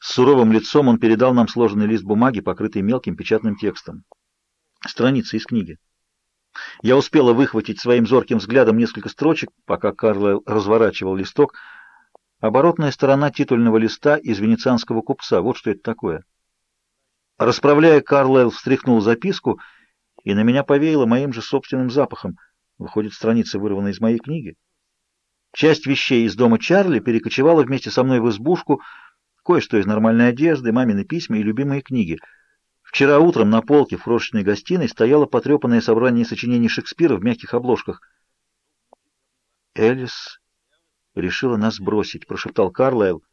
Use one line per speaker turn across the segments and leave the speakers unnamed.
С суровым лицом он передал нам сложенный лист бумаги, покрытый мелким печатным текстом. Страница из книги. Я успела выхватить своим зорким взглядом несколько строчек, пока Карлайл разворачивал листок. Оборотная сторона титульного листа из венецианского купца. Вот что это такое. Расправляя, Карлайл встряхнул записку, и на меня повеяло моим же собственным запахом. Выходит, страница вырвана из моей книги. Часть вещей из дома Чарли перекочевала вместе со мной в избушку, кое-что из нормальной одежды, мамины письма и любимые книги. Вчера утром на полке в крошечной гостиной стояло потрепанное собрание сочинений Шекспира в мягких обложках. «Элис решила нас бросить», — прошептал Карлайл.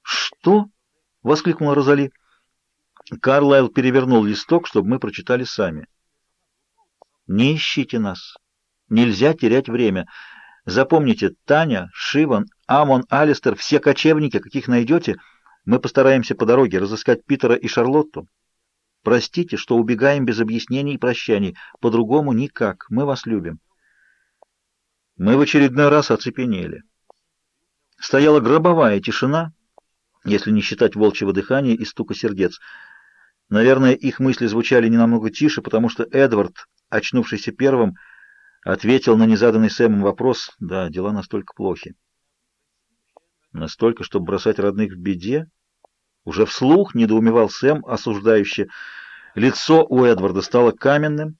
«Что?» — воскликнула Розали. Карлайл перевернул листок, чтобы мы прочитали сами. «Не ищите нас. Нельзя терять время. Запомните, Таня, Шиван, Амон, Алистер, все кочевники, каких найдете, мы постараемся по дороге разыскать Питера и Шарлотту. Простите, что убегаем без объяснений и прощаний. По-другому никак. Мы вас любим». Мы в очередной раз оцепенели. Стояла гробовая тишина, если не считать волчьего дыхания и стука сердец. Наверное, их мысли звучали не намного тише, потому что Эдвард, очнувшийся первым, ответил на незаданный Сэмом вопрос. Да, дела настолько плохи. Настолько, чтобы бросать родных в беде? Уже вслух недоумевал Сэм, осуждающе. Лицо у Эдварда стало каменным.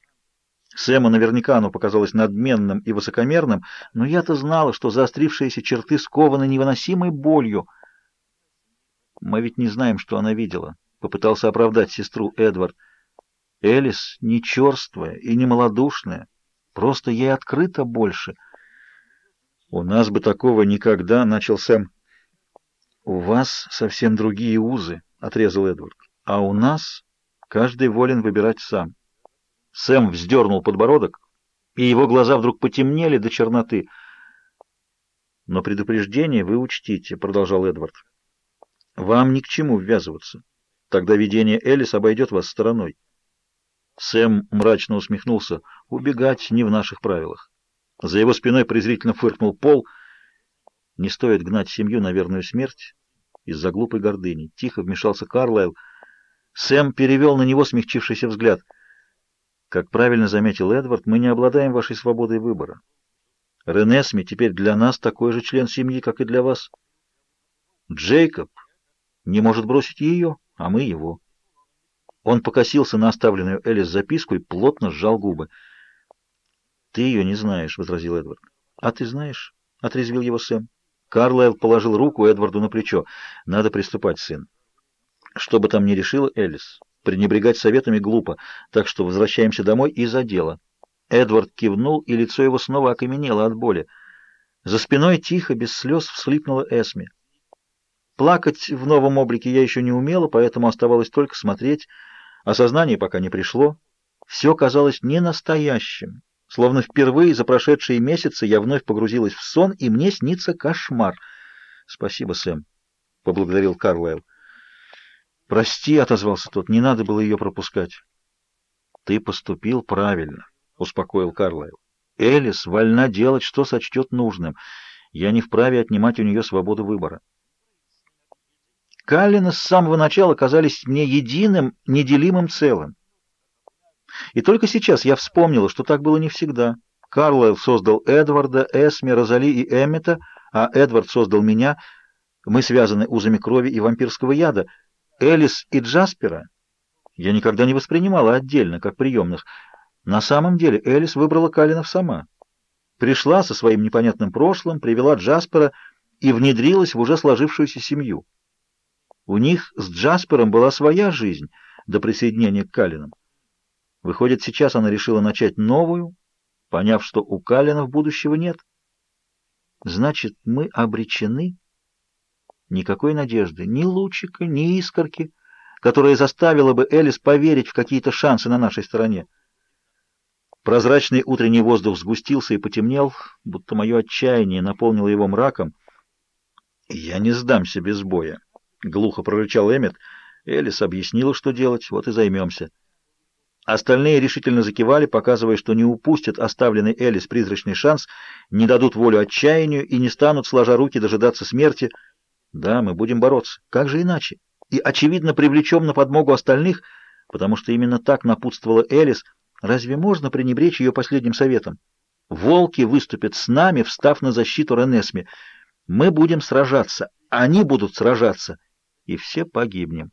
Сэму наверняка оно показалось надменным и высокомерным, но я-то знала, что заострившиеся черты скованы невыносимой болью. Мы ведь не знаем, что она видела. Попытался оправдать сестру Эдвард. Элис не черствая и не малодушная, просто ей открыто больше. У нас бы такого никогда, — начал Сэм. У вас совсем другие узы, — отрезал Эдвард. А у нас каждый волен выбирать сам. Сэм вздернул подбородок, и его глаза вдруг потемнели до черноты. «Но предупреждение вы учтите», — продолжал Эдвард. «Вам ни к чему ввязываться. Тогда видение Элис обойдет вас стороной. Сэм мрачно усмехнулся. Убегать не в наших правилах. За его спиной презрительно фыркнул Пол. Не стоит гнать семью на верную смерть из-за глупой гордыни. Тихо вмешался Карлайл. Сэм перевел на него смягчившийся взгляд. Как правильно заметил Эдвард, мы не обладаем вашей свободой выбора. Ренесми теперь для нас такой же член семьи, как и для вас. Джейкоб не может бросить ее а мы его. Он покосился на оставленную Элис записку и плотно сжал губы. «Ты ее не знаешь», — возразил Эдвард. «А ты знаешь?» — отрезвил его Сэм. Карлайл положил руку Эдварду на плечо. «Надо приступать, сын». Что бы там ни решила Элис, пренебрегать советами глупо, так что возвращаемся домой и за дело. Эдвард кивнул, и лицо его снова окаменело от боли. За спиной тихо, без слез, всхлипнула Эсми. Плакать в новом облике я еще не умела, поэтому оставалось только смотреть. Осознание пока не пришло. Все казалось ненастоящим. Словно впервые за прошедшие месяцы я вновь погрузилась в сон, и мне снится кошмар. — Спасибо, Сэм, — поблагодарил Карлайл. — Прости, — отозвался тот, — не надо было ее пропускать. — Ты поступил правильно, — успокоил Карлайл. — Элис вольна делать, что сочтет нужным. Я не вправе отнимать у нее свободу выбора. Каллины с самого начала казались мне единым, неделимым целым. И только сейчас я вспомнила, что так было не всегда. Карлайл создал Эдварда, Эсми, Розали и Эммета, а Эдвард создал меня. Мы связаны узами крови и вампирского яда. Элис и Джаспера я никогда не воспринимала отдельно, как приемных. На самом деле Элис выбрала Калинов сама. Пришла со своим непонятным прошлым, привела Джаспера и внедрилась в уже сложившуюся семью. У них с Джаспером была своя жизнь до присоединения к Калинам. Выходит, сейчас она решила начать новую, поняв, что у Калинов будущего нет. Значит, мы обречены? Никакой надежды, ни лучика, ни искорки, которая заставила бы Элис поверить в какие-то шансы на нашей стороне. Прозрачный утренний воздух сгустился и потемнел, будто мое отчаяние наполнило его мраком. Я не сдамся без боя. — глухо прорычал Эммет. Элис объяснила, что делать, вот и займемся. Остальные решительно закивали, показывая, что не упустят оставленный Элис призрачный шанс, не дадут волю отчаянию и не станут, сложа руки, дожидаться смерти. Да, мы будем бороться. Как же иначе? и, очевидно, привлечем на подмогу остальных, потому что именно так напутствовала Элис. Разве можно пренебречь ее последним советом? Волки выступят с нами, встав на защиту Ренесми. Мы будем сражаться, они будут сражаться, и все погибнем.